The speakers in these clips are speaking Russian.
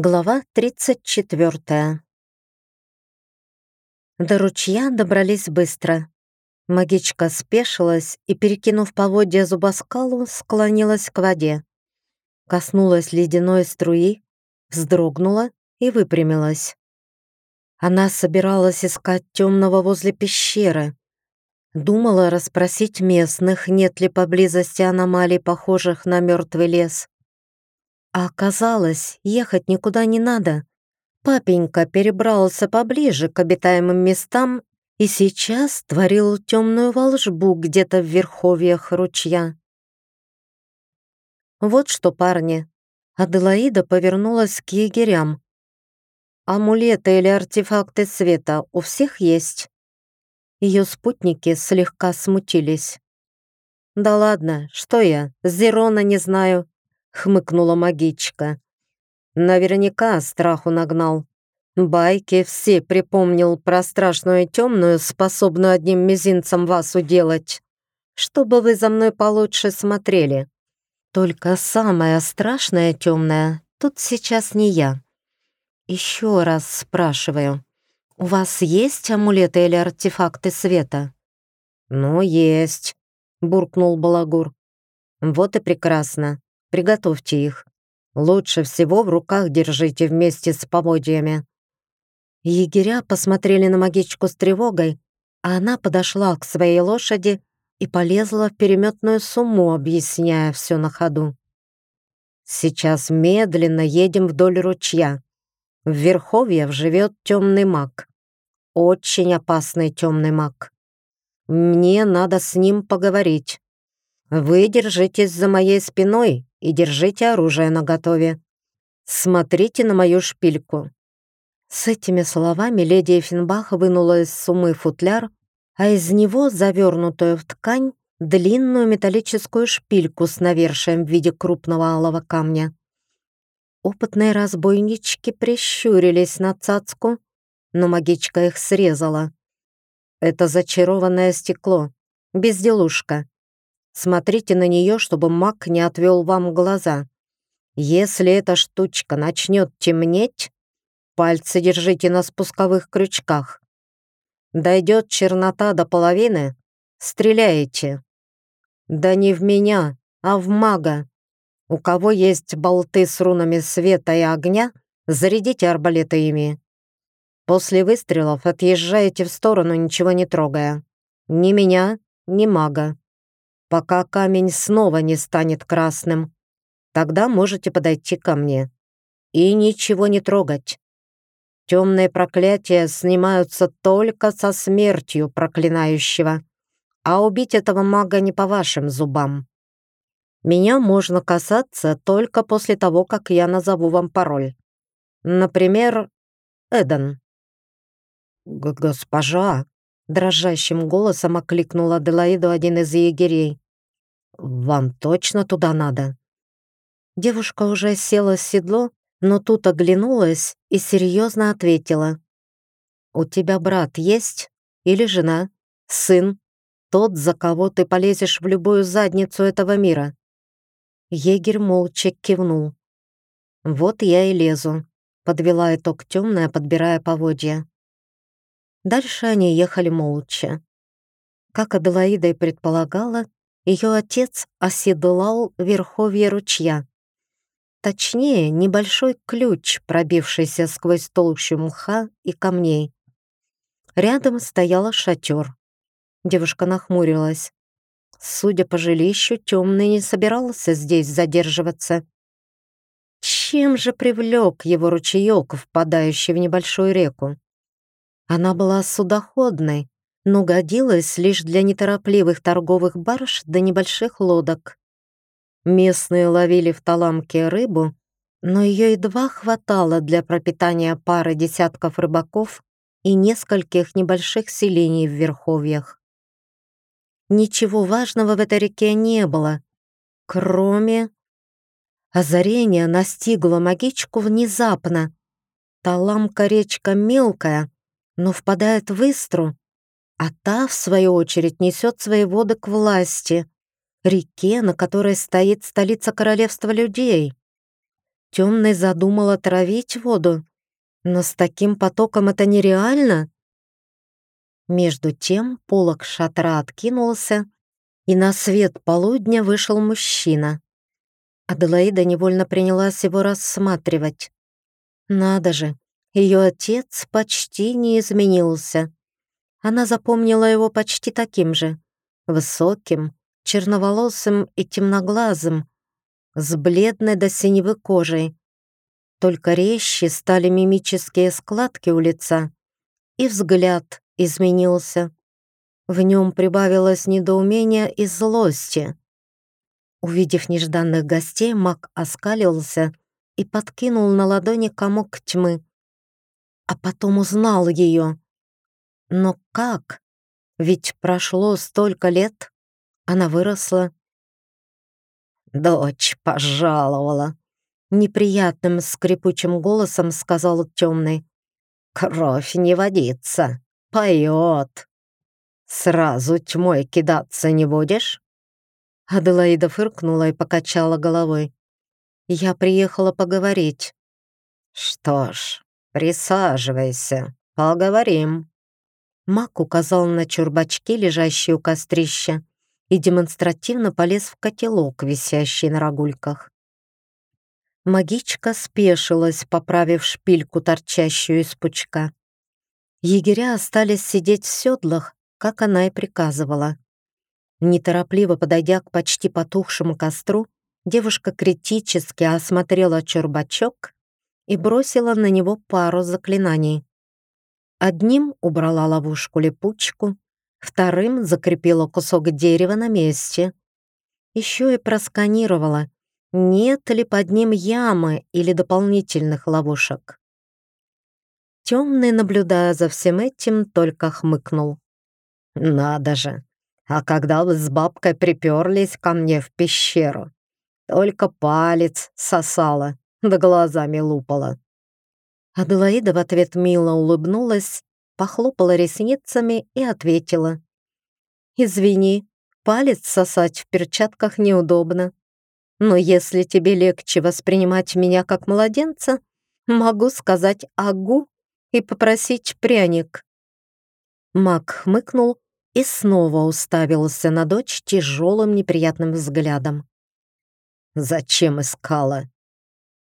Глава 34. До ручья добрались быстро. Магичка спешилась и, перекинув поводья зубоскалу, склонилась к воде. Коснулась ледяной струи, вздрогнула и выпрямилась. Она собиралась искать темного возле пещеры. Думала расспросить местных, нет ли поблизости аномалий, похожих на мертвый лес. А оказалось, ехать никуда не надо. Папенька перебрался поближе к обитаемым местам и сейчас творил темную волшбу где-то в верховьях ручья. Вот что, парни. Аделаида повернулась к егерям. Амулеты или артефакты света у всех есть? Ее спутники слегка смутились. «Да ладно, что я, Зерона не знаю, хмыкнула магичка. Наверняка страху нагнал. Байки все припомнил про страшную темную, способную одним мизинцем вас уделать. Чтобы вы за мной получше смотрели. Только самая страшная темная тут сейчас не я. Еще раз спрашиваю. У вас есть амулеты или артефакты света? Ну, есть, буркнул Балагур. Вот и прекрасно. Приготовьте их. Лучше всего в руках держите вместе с поводьями». Егеря посмотрели на магичку с тревогой, а она подошла к своей лошади и полезла в переметную сумму, объясняя все на ходу. «Сейчас медленно едем вдоль ручья. В Верховье живет темный маг. Очень опасный темный маг. Мне надо с ним поговорить. Вы держитесь за моей спиной и держите оружие наготове. Смотрите на мою шпильку». С этими словами леди Эффенбах вынула из сумы футляр, а из него, завернутую в ткань, длинную металлическую шпильку с навершием в виде крупного алого камня. Опытные разбойнички прищурились на цацку, но магичка их срезала. «Это зачарованное стекло, безделушка. Смотрите на нее, чтобы маг не отвел вам глаза. Если эта штучка начнет темнеть, пальцы держите на спусковых крючках. Дойдет чернота до половины, стреляете. Да не в меня, а в мага. У кого есть болты с рунами света и огня, зарядите арбалеты ими. После выстрелов отъезжаете в сторону, ничего не трогая. Ни меня, ни мага пока камень снова не станет красным. Тогда можете подойти ко мне. И ничего не трогать. Темные проклятия снимаются только со смертью проклинающего, а убить этого мага не по вашим зубам. Меня можно касаться только после того, как я назову вам пароль. Например, Эден. «Госпожа!» Дрожащим голосом окликнул Аделаиду один из егерей. «Вам точно туда надо?» Девушка уже села в седло, но тут оглянулась и серьезно ответила. «У тебя брат есть? Или жена? Сын? Тот, за кого ты полезешь в любую задницу этого мира?» Егерь молча кивнул. «Вот я и лезу», — подвела итог темная, подбирая поводья. Дальше они ехали молча. Как Аделаида и предполагала, ее отец оседлал верховье ручья. Точнее, небольшой ключ, пробившийся сквозь толщу мха и камней. Рядом стояла шатер. Девушка нахмурилась. Судя по жилищу, темный не собирался здесь задерживаться. Чем же привлек его ручеек, впадающий в небольшую реку? Она была судоходной, но годилась лишь для неторопливых торговых барж до небольших лодок. Местные ловили в таламке рыбу, но ее едва хватало для пропитания пары десятков рыбаков и нескольких небольших селений в Верховьях. Ничего важного в этой реке не было, кроме... Озарение настигло магичку внезапно. Таламка речка мелкая, но впадает в Истру, а та, в свою очередь, несет свои воды к власти, реке, на которой стоит столица королевства людей. Темный задумал отравить воду, но с таким потоком это нереально. Между тем полог шатра откинулся, и на свет полудня вышел мужчина. Аделаида невольно принялась его рассматривать. Надо же, ее отец почти не изменился. Она запомнила его почти таким же, высоким, черноволосым и темноглазым, с бледной до синевы кожей. Только резче стали мимические складки у лица, и взгляд изменился. В нем прибавилось недоумение и злости. Увидев нежданных гостей, маг оскалился и подкинул на ладони комок тьмы. А потом узнал ее. Но как? Ведь прошло столько лет. Она выросла. «Дочь пожаловала», — неприятным скрипучим голосом сказал темный. «Кровь не водится, поет. Сразу тьмой кидаться не будешь?» Аделаида фыркнула и покачала головой. «Я приехала поговорить». «Что ж, присаживайся, поговорим». Мак указал на чурбачки, лежащие у кострища, и демонстративно полез в котелок, висящий на рогульках. Магичка спешилась, поправив шпильку, торчащую из пучка. Егеря остались сидеть в седлах, как она и приказывала. Неторопливо подойдя к почти потухшему костру, девушка критически осмотрела чурбачок и бросила на него пару заклинаний. Одним убрала ловушку-липучку, вторым закрепила кусок дерева на месте. Еще и просканировала, нет ли под ним ямы или дополнительных ловушек. Темный, наблюдая за всем этим, только хмыкнул. «Надо же! А когда вы с бабкой приперлись ко мне в пещеру, только палец сосала, да глазами лупала. Аделаида в ответ мило улыбнулась, похлопала ресницами и ответила. «Извини, палец сосать в перчатках неудобно. Но если тебе легче воспринимать меня как младенца, могу сказать «агу» и попросить пряник». Мак хмыкнул и снова уставился на дочь тяжелым неприятным взглядом. «Зачем искала?»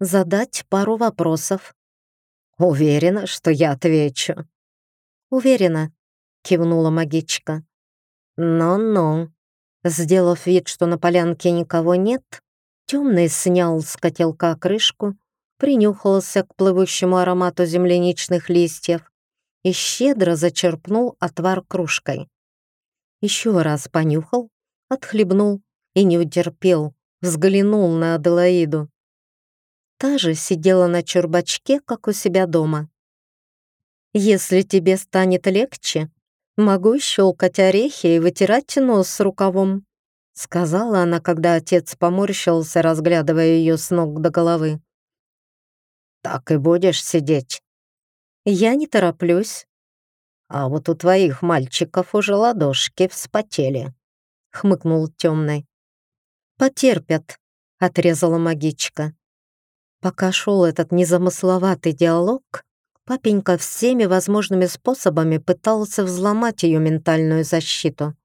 «Задать пару вопросов». «Уверена, что я отвечу». «Уверена», — кивнула магичка. «Ну-ну». Сделав вид, что на полянке никого нет, темный снял с котелка крышку, принюхался к плывущему аромату земляничных листьев и щедро зачерпнул отвар кружкой еще раз понюхал, отхлебнул и не утерпел, взглянул на Аделаиду. Та же сидела на чурбачке, как у себя дома. «Если тебе станет легче, могу щелкать орехи и вытирать нос с рукавом», сказала она, когда отец поморщился, разглядывая ее с ног до головы. «Так и будешь сидеть?» «Я не тороплюсь. А вот у твоих мальчиков уже ладошки вспотели», — хмыкнул темный. «Потерпят», — отрезала магичка. Пока шел этот незамысловатый диалог, папенька всеми возможными способами пытался взломать ее ментальную защиту.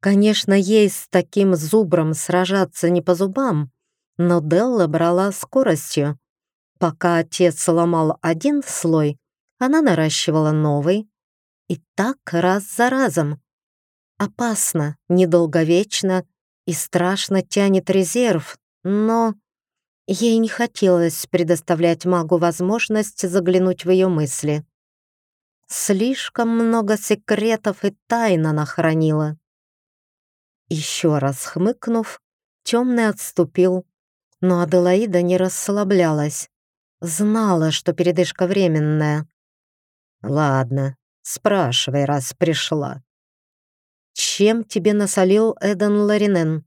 Конечно, ей с таким зубром сражаться не по зубам, но Делла брала скоростью. Пока отец ломал один слой, она наращивала новый. И так раз за разом. Опасно, недолговечно и страшно тянет резерв, но... Ей не хотелось предоставлять магу возможность заглянуть в ее мысли. Слишком много секретов и тайн она хранила. Еще раз хмыкнув, темный отступил, но Аделаида не расслаблялась. Знала, что передышка временная. «Ладно, спрашивай, раз пришла». «Чем тебе насолил Эден Ларинен?»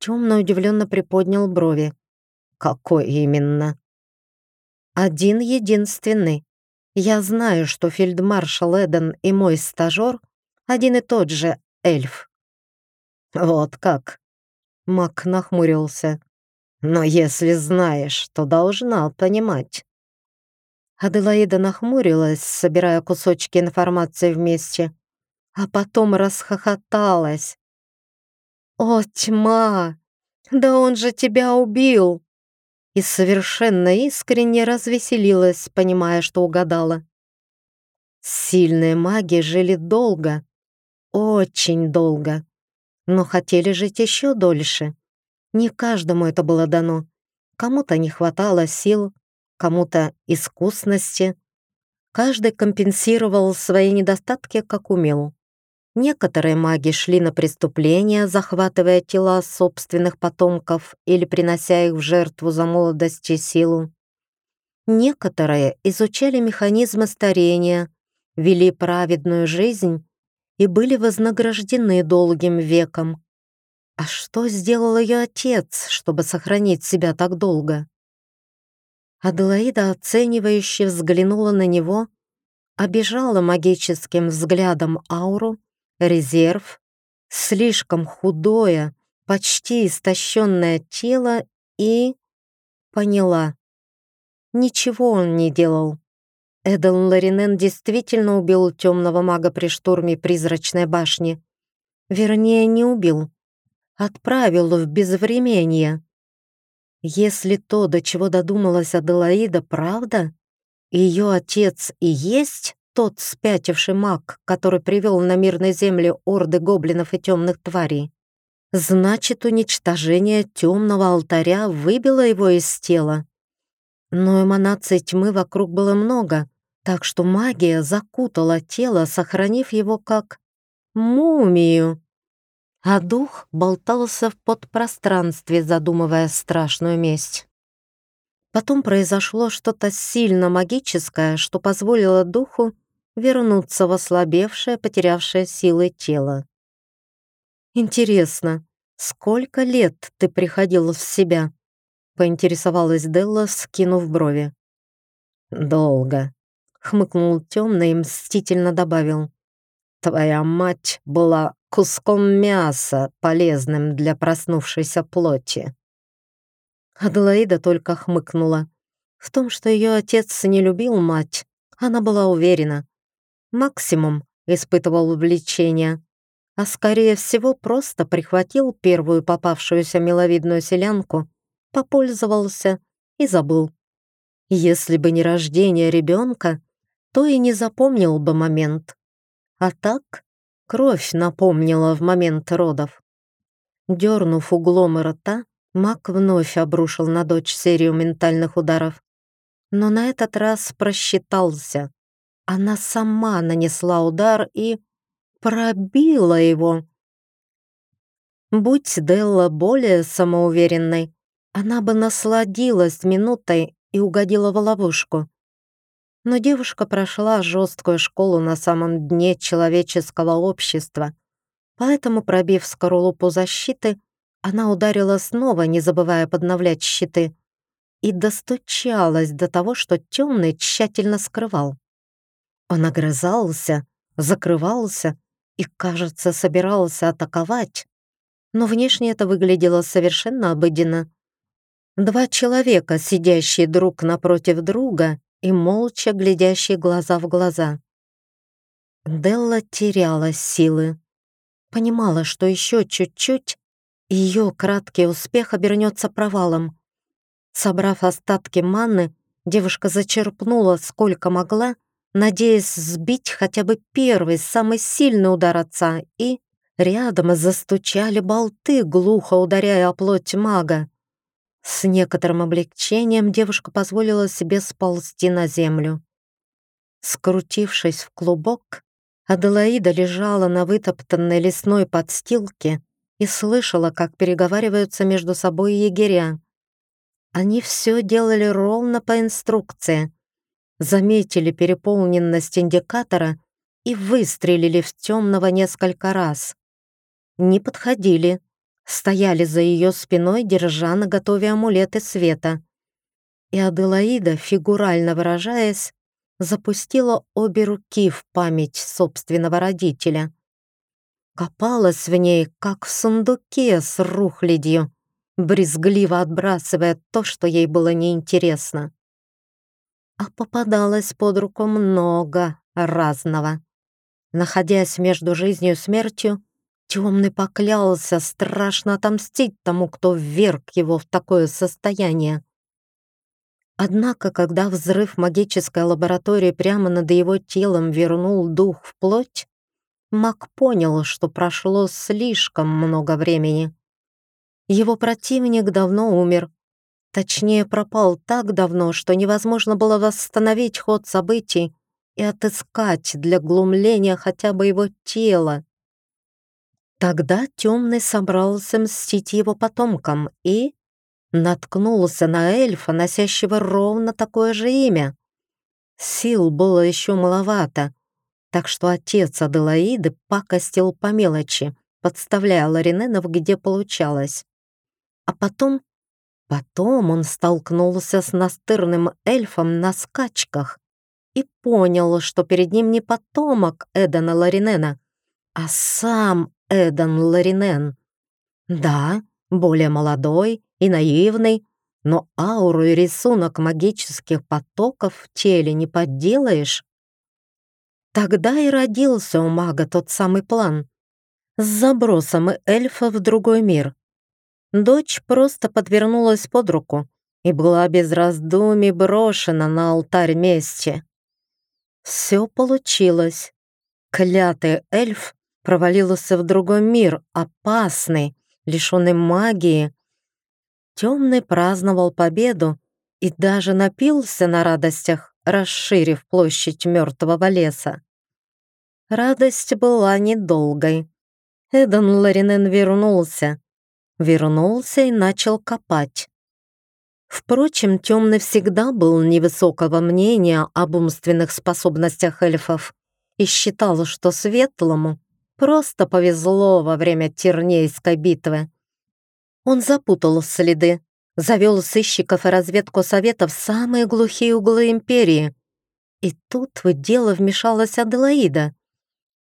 Темно удивленно приподнял брови. «Какой именно?» «Один единственный. Я знаю, что фельдмаршал Эден и мой стажер один и тот же эльф». «Вот как?» Мак нахмурился. Но если знаешь, то должна понимать. Аделаида нахмурилась, собирая кусочки информации вместе, а потом расхохоталась. «О, тьма! Да он же тебя убил!» И совершенно искренне развеселилась, понимая, что угадала. Сильные маги жили долго, очень долго, но хотели жить еще дольше. Не каждому это было дано. Кому-то не хватало сил, кому-то искусности. Каждый компенсировал свои недостатки, как умел. Некоторые маги шли на преступления, захватывая тела собственных потомков или принося их в жертву за молодость и силу. Некоторые изучали механизмы старения, вели праведную жизнь и были вознаграждены долгим веком. А что сделал ее отец, чтобы сохранить себя так долго? Аделаида оценивающе взглянула на него, обижала магическим взглядом ауру, резерв, слишком худое, почти истощенное тело и... поняла. Ничего он не делал. Эдел Ларинен действительно убил темного мага при штурме призрачной башни. Вернее, не убил. Отправил в безвременье. Если то, до чего додумалась Аделаида, правда, ее отец и есть тот спятивший маг, который привел на мирной земле орды гоблинов и темных тварей, значит, уничтожение темного алтаря выбило его из тела. Но эманаций тьмы вокруг было много, так что магия закутала тело, сохранив его как мумию а дух болтался в подпространстве, задумывая страшную месть. Потом произошло что-то сильно магическое, что позволило духу вернуться в ослабевшее, потерявшее силы тело. «Интересно, сколько лет ты приходил в себя?» — поинтересовалась Делла, скинув брови. «Долго», — хмыкнул темный и мстительно добавил. «Твоя мать была куском мяса, полезным для проснувшейся плоти. Аделаида только хмыкнула. В том, что ее отец не любил мать, она была уверена. Максимум испытывал влечение, а скорее всего просто прихватил первую попавшуюся миловидную селянку, попользовался и забыл. Если бы не рождение ребенка, то и не запомнил бы момент. А так Кровь напомнила в момент родов. Дернув углом рта, маг вновь обрушил на дочь серию ментальных ударов. Но на этот раз просчитался. Она сама нанесла удар и пробила его. Будь Делла более самоуверенной, она бы насладилась минутой и угодила в ловушку но девушка прошла жесткую школу на самом дне человеческого общества, поэтому, пробив скорлупу защиты, она ударила снова, не забывая подновлять щиты, и достучалась до того, что темный тщательно скрывал. Он огрызался, закрывался и, кажется, собирался атаковать, но внешне это выглядело совершенно обыденно. Два человека, сидящие друг напротив друга, и молча глядящие глаза в глаза. Делла теряла силы. Понимала, что еще чуть-чуть, и ее краткий успех обернется провалом. Собрав остатки манны, девушка зачерпнула сколько могла, надеясь сбить хотя бы первый, самый сильный удар отца, и рядом застучали болты, глухо ударяя о плоть мага. С некоторым облегчением девушка позволила себе сползти на землю. Скрутившись в клубок, Аделаида лежала на вытоптанной лесной подстилке и слышала, как переговариваются между собой егеря. Они все делали ровно по инструкции. Заметили переполненность индикатора и выстрелили в темного несколько раз. Не подходили, стояли за ее спиной, держа на готове амулеты света. И Аделаида, фигурально выражаясь, запустила обе руки в память собственного родителя. Копалась в ней, как в сундуке с рухлядью, брезгливо отбрасывая то, что ей было неинтересно. А попадалось под руку много разного. Находясь между жизнью и смертью, Темный поклялся страшно отомстить тому, кто вверг его в такое состояние. Однако, когда взрыв магической лаборатории прямо над его телом вернул дух в плоть, маг понял, что прошло слишком много времени. Его противник давно умер. Точнее, пропал так давно, что невозможно было восстановить ход событий и отыскать для глумления хотя бы его тело. Тогда Темный собрался мстить его потомкам и наткнулся на эльфа, носящего ровно такое же имя. Сил было еще маловато, так что отец Аделаиды пакостил по мелочи, подставляя Лариненов, где получалось. А потом, потом он столкнулся с настырным эльфом на скачках и понял, что перед ним не потомок Эдана Ларинена, а сам Эдан Ларинен. Да, более молодой и наивный, но ауру и рисунок магических потоков в теле не подделаешь. Тогда и родился у мага тот самый план с забросом эльфа в другой мир. Дочь просто подвернулась под руку и была без раздумий брошена на алтарь мести. Все получилось. Клятый эльф провалился в другой мир, опасный, лишенный магии. Темный праздновал победу и даже напился на радостях, расширив площадь мертвого леса. Радость была недолгой. Эдан Ларинен вернулся. Вернулся и начал копать. Впрочем, Темный всегда был невысокого мнения об умственных способностях эльфов и считал, что Светлому Просто повезло во время Тернейской битвы. Он запутал следы, завел сыщиков и разведку совета в самые глухие углы империи. И тут в дело вмешалась Аделаида.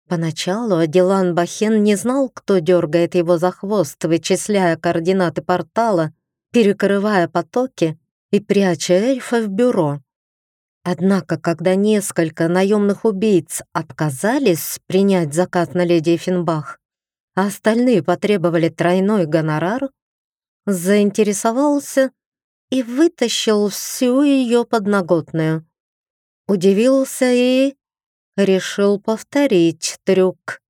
Поначалу Аделан Бахен не знал, кто дергает его за хвост, вычисляя координаты портала, перекрывая потоки и пряча эльфа в бюро. Однако, когда несколько наемных убийц отказались принять заказ на леди Финбах, а остальные потребовали тройной гонорар, заинтересовался и вытащил всю ее подноготную. Удивился и решил повторить трюк,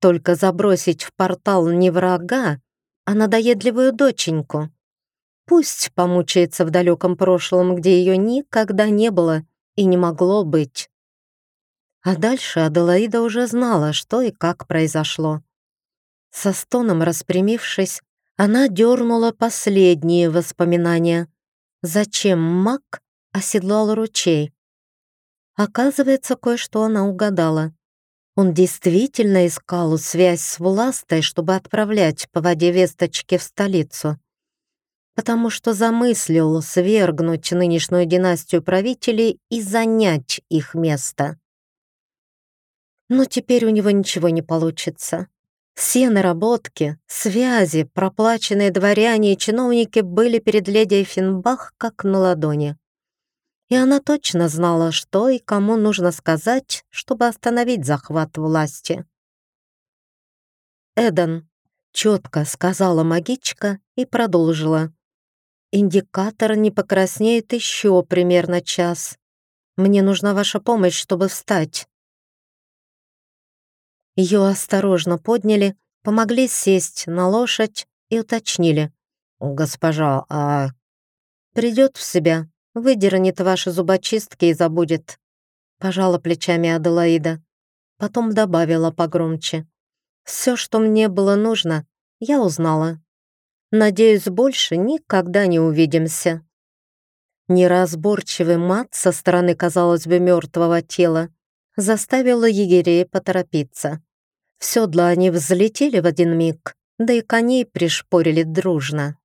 только забросить в портал не врага, а надоедливую доченьку. Пусть помучается в далеком прошлом, где ее никогда не было, и не могло быть. А дальше Аделаида уже знала, что и как произошло. Со стоном распрямившись, она дернула последние воспоминания. Зачем маг оседлал ручей? Оказывается, кое-что она угадала. Он действительно искал связь с властой, чтобы отправлять по воде весточки в столицу потому что замыслил свергнуть нынешнюю династию правителей и занять их место. Но теперь у него ничего не получится. Все наработки, связи, проплаченные дворяне и чиновники были перед леди Финбах как на ладони. И она точно знала, что и кому нужно сказать, чтобы остановить захват власти. «Эден», — четко сказала магичка и продолжила. Индикатор не покраснеет еще примерно час. Мне нужна ваша помощь, чтобы встать. Ее осторожно подняли, помогли сесть на лошадь и уточнили. «Госпожа, а...» «Придет в себя, выдернет ваши зубочистки и забудет», пожала плечами Аделаида. Потом добавила погромче. «Все, что мне было нужно, я узнала. Надеюсь, больше никогда не увидимся». Неразборчивый мат со стороны, казалось бы, мертвого тела заставила егерей поторопиться. В седла они взлетели в один миг, да и коней пришпорили дружно.